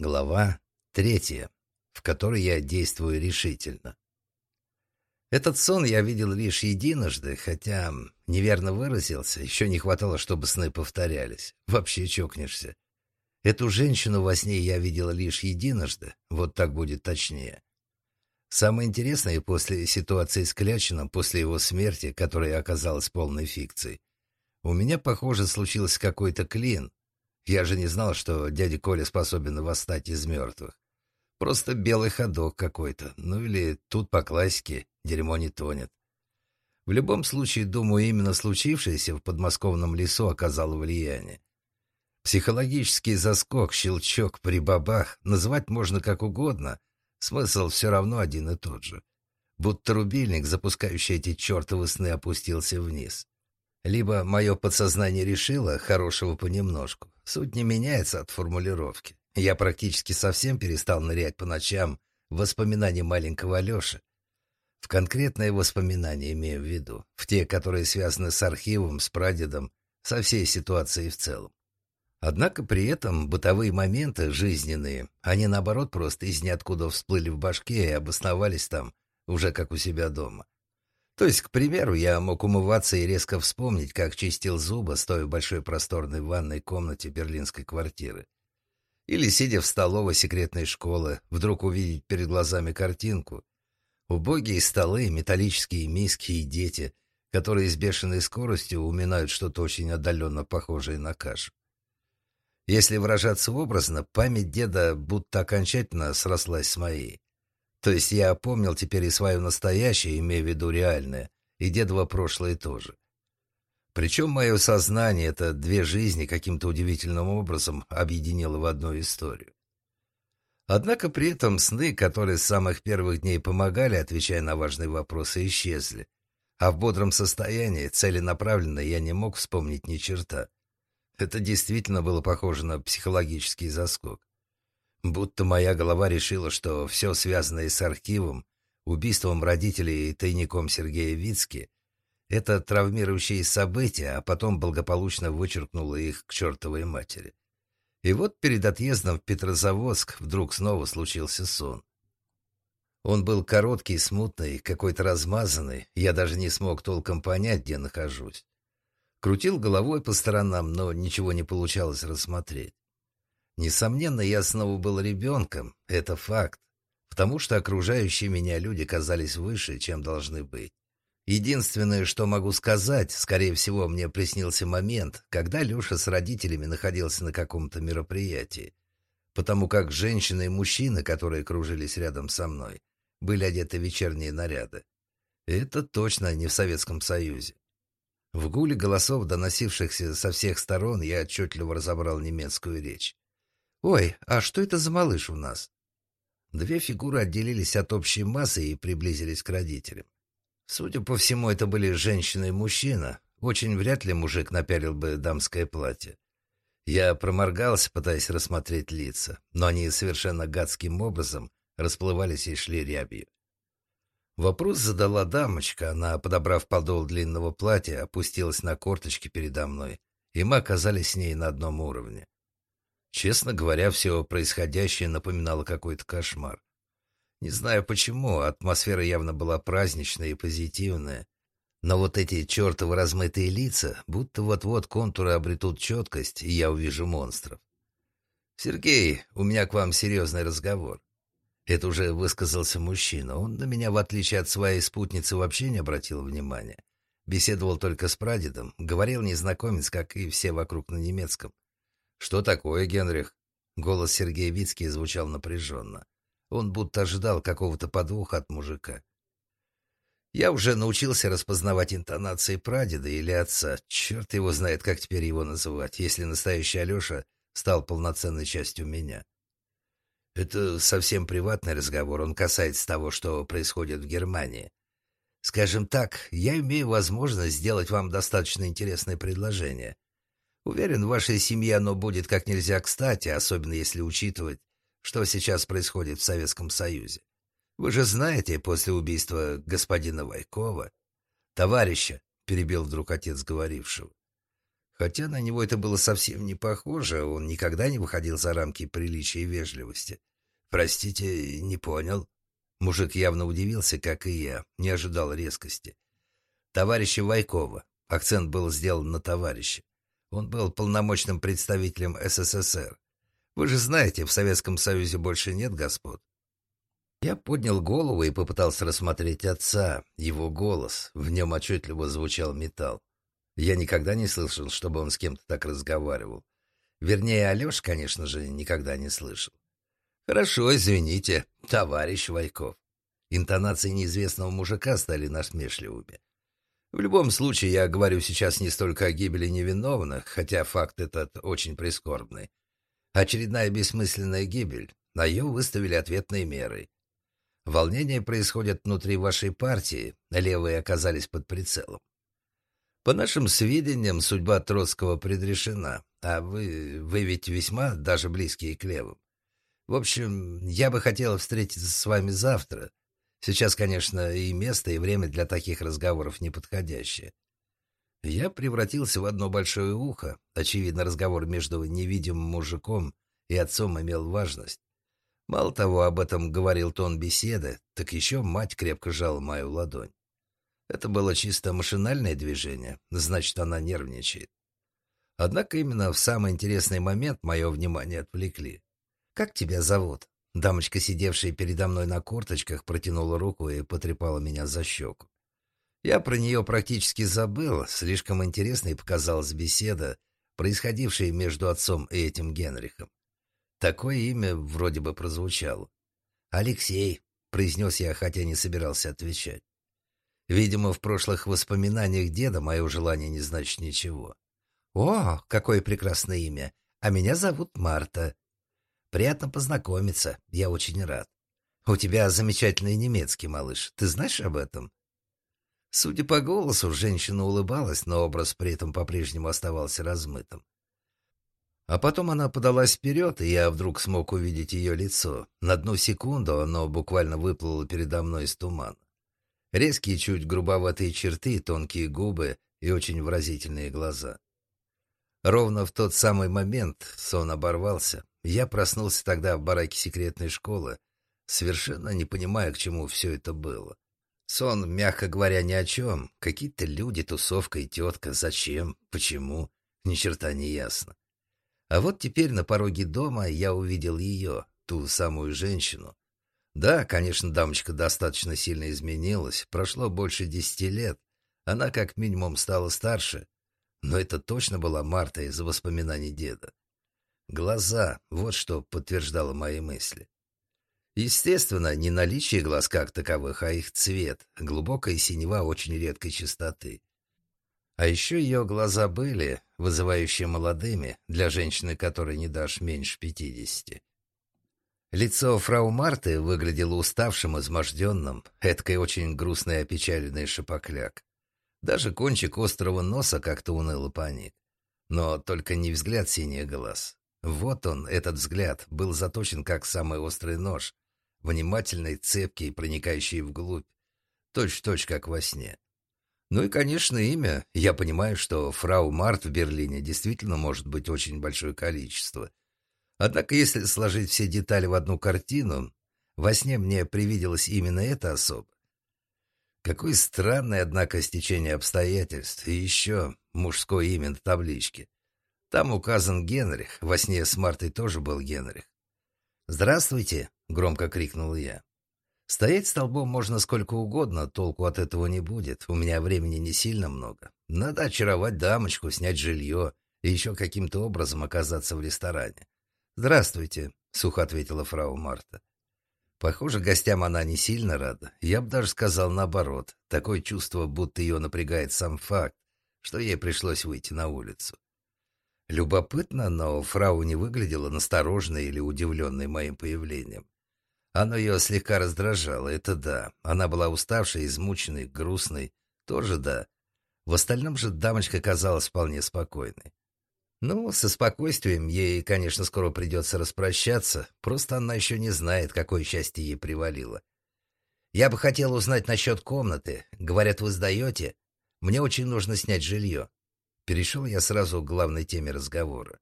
Глава третья, в которой я действую решительно. Этот сон я видел лишь единожды, хотя неверно выразился, еще не хватало, чтобы сны повторялись. Вообще чокнешься. Эту женщину во сне я видел лишь единожды, вот так будет точнее. Самое интересное после ситуации с Клячином, после его смерти, которая оказалась полной фикцией, у меня, похоже, случился какой-то клин. Я же не знал, что дядя Коля способен восстать из мертвых. Просто белый ходок какой-то. Ну или тут по классике дерьмо не тонет. В любом случае, думаю, именно случившееся в подмосковном лесу оказало влияние. Психологический заскок, щелчок при бабах, называть можно как угодно, смысл все равно один и тот же. Будто рубильник, запускающий эти чертовы сны, опустился вниз. Либо мое подсознание решило хорошего понемножку. Суть не меняется от формулировки. Я практически совсем перестал нырять по ночам в воспоминания маленького Алеши. В конкретные воспоминания имею в виду, в те, которые связаны с архивом, с прадедом, со всей ситуацией в целом. Однако при этом бытовые моменты жизненные, они наоборот просто из ниоткуда всплыли в башке и обосновались там, уже как у себя дома. То есть, к примеру, я мог умываться и резко вспомнить, как чистил зубы, стоя в большой просторной ванной комнате берлинской квартиры. Или, сидя в столовой секретной школы, вдруг увидеть перед глазами картинку. Убогие столы, металлические миски и дети, которые с бешеной скоростью уминают что-то очень отдаленно похожее на кашу. Если выражаться образно, память деда будто окончательно срослась с моей. То есть я помнил теперь и свое настоящее, имея в виду реальное, и дедово прошлое тоже. Причем мое сознание это две жизни каким-то удивительным образом объединило в одну историю. Однако при этом сны, которые с самых первых дней помогали, отвечая на важные вопросы, исчезли. А в бодром состоянии, целенаправленно, я не мог вспомнить ни черта. Это действительно было похоже на психологический заскок. Будто моя голова решила, что все связанное с архивом, убийством родителей и тайником Сергея Вицки — это травмирующие события, а потом благополучно вычеркнула их к чертовой матери. И вот перед отъездом в Петрозаводск вдруг снова случился сон. Он был короткий, смутный, какой-то размазанный, я даже не смог толком понять, где нахожусь. Крутил головой по сторонам, но ничего не получалось рассмотреть. Несомненно, я снова был ребенком, это факт, потому что окружающие меня люди казались выше, чем должны быть. Единственное, что могу сказать, скорее всего, мне приснился момент, когда Леша с родителями находился на каком-то мероприятии, потому как женщины и мужчины, которые кружились рядом со мной, были одеты в вечерние наряды. Это точно не в Советском Союзе. В гуле голосов, доносившихся со всех сторон, я отчетливо разобрал немецкую речь. «Ой, а что это за малыш у нас?» Две фигуры отделились от общей массы и приблизились к родителям. Судя по всему, это были женщина и мужчина. Очень вряд ли мужик напялил бы дамское платье. Я проморгался, пытаясь рассмотреть лица, но они совершенно гадским образом расплывались и шли рябью. Вопрос задала дамочка. Она, подобрав подол длинного платья, опустилась на корточки передо мной, и мы оказались с ней на одном уровне. Честно говоря, все происходящее напоминало какой-то кошмар. Не знаю почему, атмосфера явно была праздничная и позитивная. Но вот эти чертовы размытые лица, будто вот-вот контуры обретут четкость, и я увижу монстров. «Сергей, у меня к вам серьезный разговор». Это уже высказался мужчина. Он на меня, в отличие от своей спутницы, вообще не обратил внимания. Беседовал только с прадедом. Говорил незнакомец, как и все вокруг на немецком. «Что такое, Генрих?» Голос Сергея Вицкий звучал напряженно. Он будто ожидал какого-то подвоха от мужика. Я уже научился распознавать интонации прадеда или отца. Черт его знает, как теперь его называть, если настоящий Алеша стал полноценной частью меня. Это совсем приватный разговор, он касается того, что происходит в Германии. Скажем так, я имею возможность сделать вам достаточно интересное предложение. Уверен, в вашей семье оно будет как нельзя кстати, особенно если учитывать, что сейчас происходит в Советском Союзе. Вы же знаете, после убийства господина Вайкова... Товарища, перебил вдруг отец говорившего. Хотя на него это было совсем не похоже, он никогда не выходил за рамки приличия и вежливости. «Простите, не понял». Мужик явно удивился, как и я, не ожидал резкости. «Товарища Вайкова». Акцент был сделан на товарища. Он был полномочным представителем СССР. Вы же знаете, в Советском Союзе больше нет господ. Я поднял голову и попытался рассмотреть отца, его голос. В нем отчетливо звучал металл. Я никогда не слышал, чтобы он с кем-то так разговаривал. Вернее, Алеш, конечно же, никогда не слышал. «Хорошо, извините, товарищ Вайков». Интонации неизвестного мужика стали насмешливыми. В любом случае, я говорю сейчас не столько о гибели невиновных, хотя факт этот очень прискорбный. Очередная бессмысленная гибель. На ее выставили ответные меры. Волнения происходят внутри вашей партии, левые оказались под прицелом. По нашим сведениям, судьба Троцкого предрешена, а вы, вы ведь весьма даже близкие к левым. В общем, я бы хотел встретиться с вами завтра, Сейчас, конечно, и место, и время для таких разговоров неподходящее. Я превратился в одно большое ухо. Очевидно, разговор между невидимым мужиком и отцом имел важность. Мало того, об этом говорил тон беседы, так еще мать крепко жала мою ладонь. Это было чисто машинальное движение, значит, она нервничает. Однако именно в самый интересный момент мое внимание отвлекли. «Как тебя зовут?» Дамочка, сидевшая передо мной на корточках, протянула руку и потрепала меня за щеку. Я про нее практически забыл, слишком интересной показалась беседа, происходившая между отцом и этим Генрихом. Такое имя вроде бы прозвучало. «Алексей», — произнес я, хотя не собирался отвечать. Видимо, в прошлых воспоминаниях деда мое желание не значит ничего. «О, какое прекрасное имя! А меня зовут Марта», Приятно познакомиться. Я очень рад. У тебя замечательный немецкий, малыш. Ты знаешь об этом? Судя по голосу, женщина улыбалась, но образ при этом по-прежнему оставался размытым. А потом она подалась вперед, и я вдруг смог увидеть ее лицо. На одну секунду оно буквально выплыло передо мной из тумана. Резкие, чуть грубоватые черты, тонкие губы и очень выразительные глаза. Ровно в тот самый момент сон оборвался. Я проснулся тогда в бараке секретной школы, совершенно не понимая, к чему все это было. Сон, мягко говоря, ни о чем. Какие-то люди, тусовка и тетка. Зачем? Почему? Ни черта не ясно. А вот теперь на пороге дома я увидел ее, ту самую женщину. Да, конечно, дамочка достаточно сильно изменилась. Прошло больше десяти лет. Она как минимум стала старше. Но это точно была Марта из воспоминаний деда. Глаза — вот что подтверждало мои мысли. Естественно, не наличие глаз как таковых, а их цвет, глубокая синева очень редкой чистоты. А еще ее глаза были, вызывающие молодыми, для женщины, которой не дашь меньше пятидесяти. Лицо фрау Марты выглядело уставшим, изможденным, эткой очень грустный и опечаленный шапокляк. Даже кончик острого носа как-то уныло поник. Но только не взгляд синих глаз. Вот он, этот взгляд, был заточен как самый острый нож, внимательный, цепкий, проникающий вглубь, точь-в-точь, как во сне. Ну и, конечно, имя. Я понимаю, что фрау Март в Берлине действительно может быть очень большое количество. Однако, если сложить все детали в одну картину, во сне мне привиделось именно это особо. Какое странное, однако, стечение обстоятельств. И еще мужское имя на табличке. Там указан Генрих. Во сне с Мартой тоже был Генрих. «Здравствуйте!» — громко крикнул я. Стоять столбом можно сколько угодно, толку от этого не будет. У меня времени не сильно много. Надо очаровать дамочку, снять жилье и еще каким-то образом оказаться в ресторане. «Здравствуйте», — сухо ответила фрау Марта. Похоже, гостям она не сильно рада. Я бы даже сказал наоборот. Такое чувство, будто ее напрягает сам факт, что ей пришлось выйти на улицу. Любопытно, но фрау не выглядела настороженной или удивленной моим появлением. Оно ее слегка раздражало, это да. Она была уставшей, измученной, грустной, тоже да. В остальном же дамочка казалась вполне спокойной. Ну, со спокойствием ей, конечно, скоро придется распрощаться, просто она еще не знает, какое счастье ей привалило. Я бы хотел узнать насчет комнаты. Говорят, вы сдаете? Мне очень нужно снять жилье. Перешел я сразу к главной теме разговора.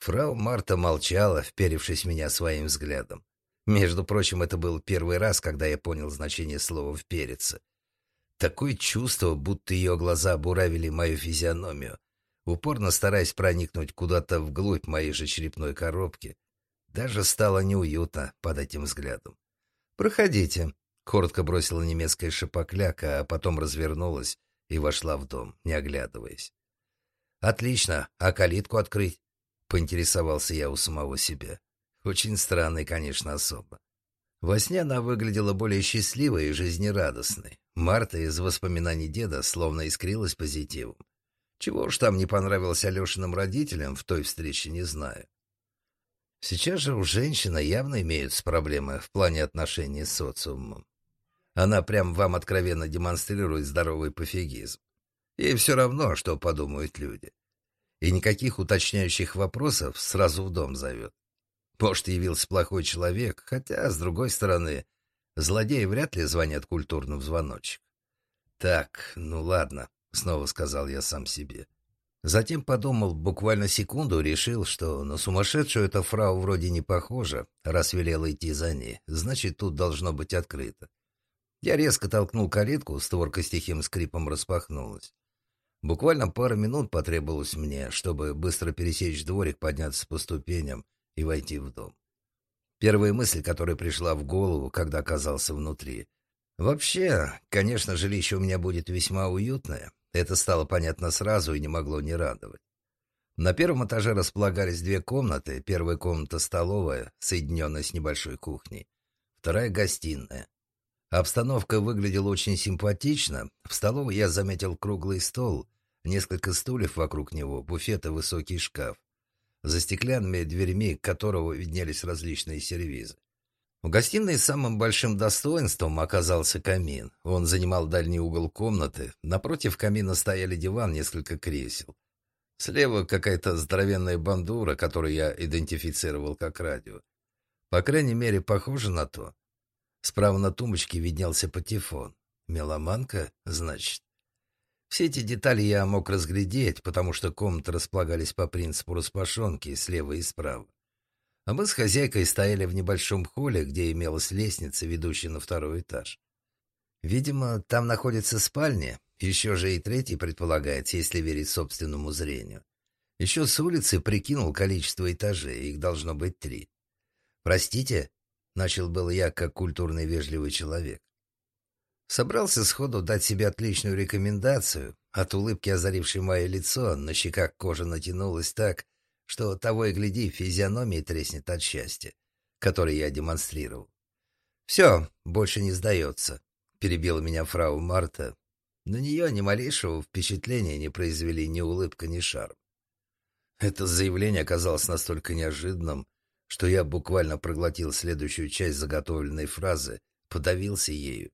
Фрау Марта молчала, вперевшись меня своим взглядом. Между прочим, это был первый раз, когда я понял значение слова «впериться». Такое чувство, будто ее глаза буравили мою физиономию, упорно стараясь проникнуть куда-то вглубь моей же черепной коробки. Даже стало неуютно под этим взглядом. «Проходите», — коротко бросила немецкая шапокляка, а потом развернулась и вошла в дом, не оглядываясь. «Отлично. А калитку открыть?» — поинтересовался я у самого себя. Очень странный, конечно, особо. Во сне она выглядела более счастливой и жизнерадостной. Марта из воспоминаний деда словно искрилась позитивом. Чего уж там не понравилось Алешиным родителям в той встрече, не знаю. Сейчас же у женщины явно имеются проблемы в плане отношений с социумом. Она прям вам откровенно демонстрирует здоровый пофигизм. Ей все равно, что подумают люди. И никаких уточняющих вопросов сразу в дом зовет. Может, явился плохой человек, хотя, с другой стороны, злодеи вряд ли звонят культурно в звоночек. Так, ну ладно, снова сказал я сам себе. Затем подумал, буквально секунду решил, что на сумасшедшую эта фрау вроде не похожа, раз велела идти за ней, значит, тут должно быть открыто. Я резко толкнул калитку, створка с тихим скрипом распахнулась. Буквально пару минут потребовалось мне, чтобы быстро пересечь дворик, подняться по ступеням и войти в дом. Первая мысль, которая пришла в голову, когда оказался внутри. Вообще, конечно, жилище у меня будет весьма уютное, это стало понятно сразу и не могло не радовать. На первом этаже располагались две комнаты. Первая комната столовая, соединенная с небольшой кухней. Вторая гостиная. Обстановка выглядела очень симпатично. В столовой я заметил круглый стол, несколько стульев вокруг него, буфет и высокий шкаф, за стеклянными дверьми которого виднелись различные сервизы. В гостиной самым большим достоинством оказался камин. Он занимал дальний угол комнаты. Напротив камина стояли диван, несколько кресел. Слева какая-то здоровенная бандура, которую я идентифицировал как радио. По крайней мере, похоже на то. Справа на тумбочке виднелся патефон. Меломанка, значит. Все эти детали я мог разглядеть, потому что комнаты располагались по принципу распашонки слева и справа. А мы с хозяйкой стояли в небольшом холле, где имелась лестница, ведущая на второй этаж. Видимо, там находится спальня, еще же и третий предполагается, если верить собственному зрению. Еще с улицы прикинул количество этажей, их должно быть три. «Простите», — начал был я, как культурный вежливый человек. Собрался сходу дать себе отличную рекомендацию. От улыбки, озарившей мое лицо, на щеках кожа натянулась так, что того и гляди, физиономия треснет от счастья, которое я демонстрировал. «Все, больше не сдается», — перебила меня фрау Марта. На нее ни малейшего впечатления не произвели ни улыбка, ни шарм. Это заявление оказалось настолько неожиданным, что я буквально проглотил следующую часть заготовленной фразы, подавился ею.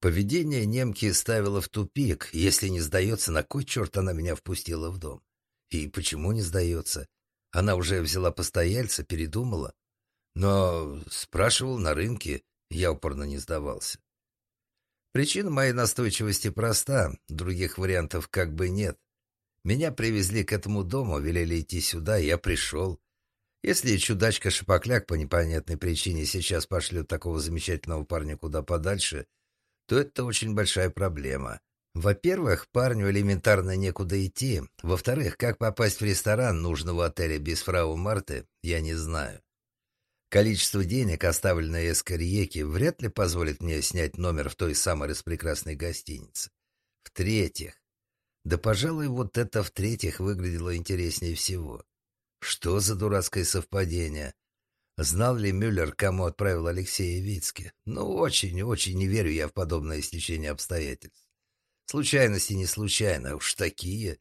Поведение немки ставило в тупик. Если не сдается, на кой черт она меня впустила в дом? И почему не сдается? Она уже взяла постояльца, передумала. Но спрашивал на рынке, я упорно не сдавался. Причина моей настойчивости проста, других вариантов как бы нет. Меня привезли к этому дому, велели идти сюда, я пришел. Если чудачка-шапокляк по непонятной причине сейчас пошлет такого замечательного парня куда подальше, то это очень большая проблема. Во-первых, парню элементарно некуда идти. Во-вторых, как попасть в ресторан нужного отеля без фрау Марты, я не знаю. Количество денег, оставленное Эскарьеке, вряд ли позволит мне снять номер в той самой распрекрасной гостинице. В-третьих, да, пожалуй, вот это в-третьих выглядело интереснее всего. Что за дурацкое совпадение? Знал ли Мюллер, кому отправил Алексея Вицке? Ну, очень-очень не верю я в подобное стечение обстоятельств. Случайности не случайно, а уж такие.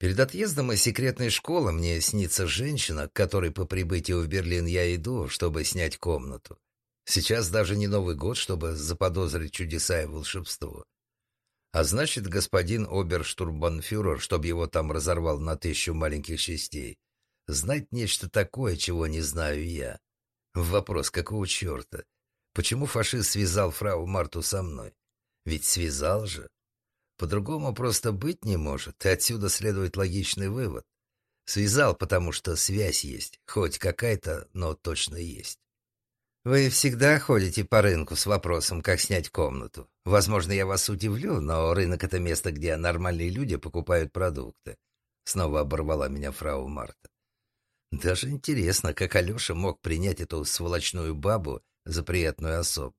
Перед отъездом из секретной школы мне снится женщина, к которой по прибытию в Берлин я иду, чтобы снять комнату. Сейчас даже не Новый год, чтобы заподозрить чудеса и волшебство. А значит, господин оберштурмбанфюрер, чтобы его там разорвал на тысячу маленьких частей, знать нечто такое, чего не знаю я. Вопрос, какого черта? Почему фашист связал фрау Марту со мной? Ведь связал же. По-другому просто быть не может, и отсюда следует логичный вывод. Связал, потому что связь есть, хоть какая-то, но точно есть. Вы всегда ходите по рынку с вопросом, как снять комнату. Возможно, я вас удивлю, но рынок — это место, где нормальные люди покупают продукты. Снова оборвала меня фрау Марта. Даже интересно, как Алеша мог принять эту сволочную бабу за приятную особу.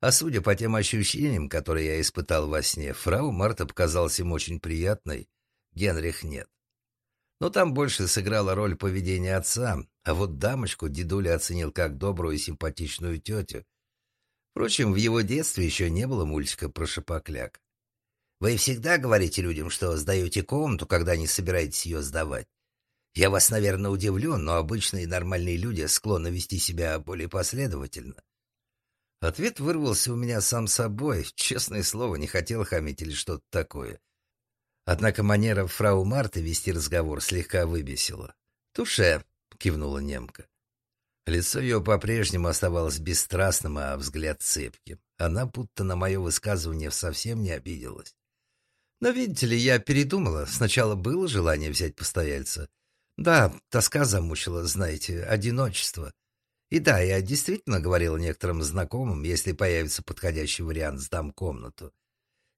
А судя по тем ощущениям, которые я испытал во сне, фрау Марта показалась им очень приятной, Генрих нет. Но там больше сыграла роль поведения отца, а вот дамочку дедуля оценил как добрую и симпатичную тетю. Впрочем, в его детстве еще не было мультика про шапокляк. Вы всегда говорите людям, что сдаете комнату, когда не собираетесь ее сдавать. Я вас, наверное, удивлен, но обычные нормальные люди склонны вести себя более последовательно. Ответ вырвался у меня сам собой. Честное слово, не хотел хамить или что-то такое. Однако манера фрау Марты вести разговор слегка выбесила. «Туше!» — кивнула немка. Лицо ее по-прежнему оставалось бесстрастным, а взгляд цепким. Она будто на мое высказывание совсем не обиделась. Но, видите ли, я передумала. Сначала было желание взять постояльца. Да, тоска замучила, знаете, одиночество. И да, я действительно говорила некоторым знакомым, если появится подходящий вариант, сдам комнату.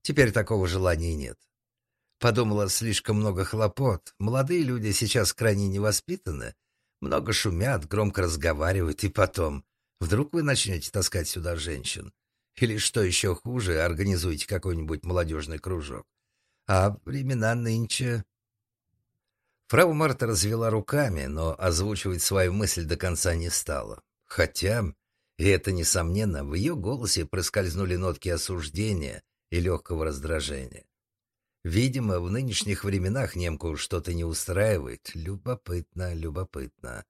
Теперь такого желания нет. Подумала, слишком много хлопот. Молодые люди сейчас крайне невоспитаны. Много шумят, громко разговаривают, и потом... Вдруг вы начнете таскать сюда женщин? Или, что еще хуже, организуете какой-нибудь молодежный кружок? А времена нынче... Фрау Марта развела руками, но озвучивать свою мысль до конца не стала. Хотя, и это несомненно, в ее голосе проскользнули нотки осуждения и легкого раздражения. Видимо, в нынешних временах немку что-то не устраивает. Любопытно, любопытно.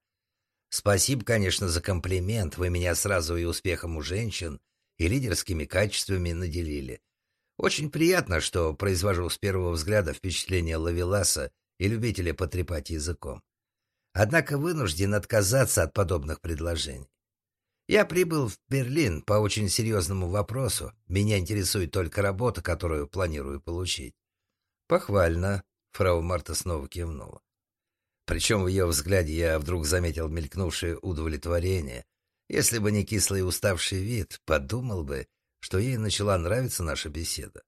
Спасибо, конечно, за комплимент. Вы меня сразу и успехом у женщин, и лидерскими качествами наделили. Очень приятно, что произвожу с первого взгляда впечатление лавеласа и любителя потрепать языком. Однако вынужден отказаться от подобных предложений. Я прибыл в Берлин по очень серьезному вопросу. Меня интересует только работа, которую планирую получить. «Похвально», — фрау Марта снова кивнула. Причем в ее взгляде я вдруг заметил мелькнувшее удовлетворение. Если бы не кислый уставший вид, подумал бы, что ей начала нравиться наша беседа.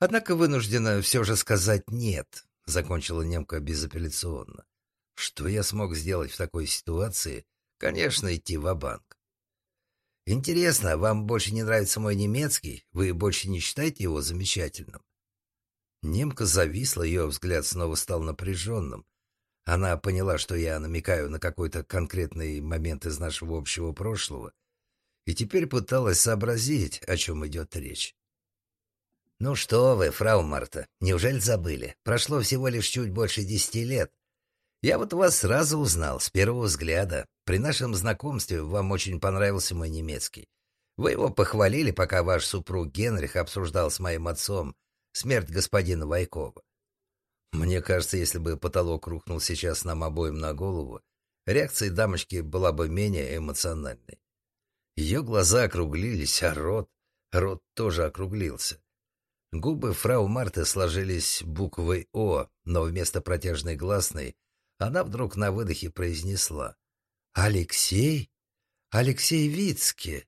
Однако вынуждена все же сказать «нет», — закончила немка безапелляционно. Что я смог сделать в такой ситуации? Конечно, идти в банк Интересно, вам больше не нравится мой немецкий? Вы больше не считаете его замечательным? Немка зависла, ее взгляд снова стал напряженным. Она поняла, что я намекаю на какой-то конкретный момент из нашего общего прошлого, и теперь пыталась сообразить, о чем идет речь. «Ну что вы, фрау Марта, неужели забыли? Прошло всего лишь чуть больше десяти лет. Я вот вас сразу узнал, с первого взгляда. При нашем знакомстве вам очень понравился мой немецкий. Вы его похвалили, пока ваш супруг Генрих обсуждал с моим отцом смерть господина Вайкова. Мне кажется, если бы потолок рухнул сейчас нам обоим на голову, реакция дамочки была бы менее эмоциональной. Ее глаза округлились, а рот... Рот тоже округлился. Губы фрау Марты сложились буквой «О», но вместо протяжной гласной она вдруг на выдохе произнесла «Алексей? Алексей Вицке?»